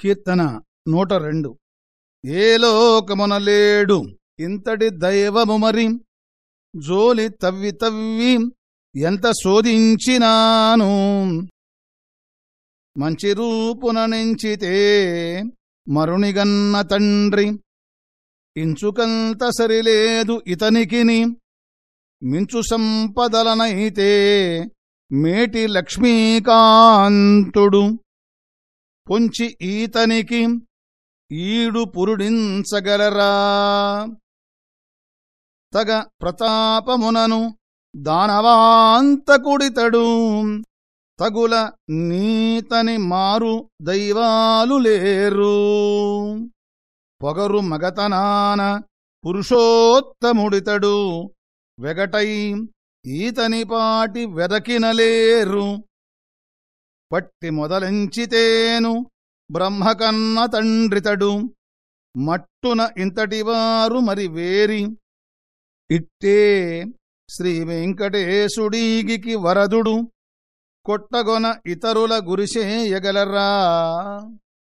కీర్తన నూట రెండు. ఏ లేడు ఇంతటి దైవము మరి? జోలి తవ్వి తవ్వి ఎంత శోధించినాను? మంచి రూపున నెంచితే మరునిగన్న తండ్రి. ఇంచుకంత సరిలేదు ఇతనికిని. మించు సంపదలనైతే మేటి లక్ష్మీకాంతుడు. పొంచి ఈతనికి ఈడు పురుడించగలరా? తగ ప్రతాపమునను దానవాంతకుడితడు. తగుల నీతని మారు దైవాలు లేరు. పొగరు మగతనాన పురుషోత్తముడితడు. వెగటై ఈతని పాటి వెదకినలేరు. పట్టి మొదలంచితేను బ్రహ్మకన్న తండ్రితడు. మట్టున ఇంతటివారు మరి వేరి. ఇట్టే శ్రీవెంకటేశుడీగికి వరదుడు. కొట్టగొన ఇతరుల గురిసేయగలరా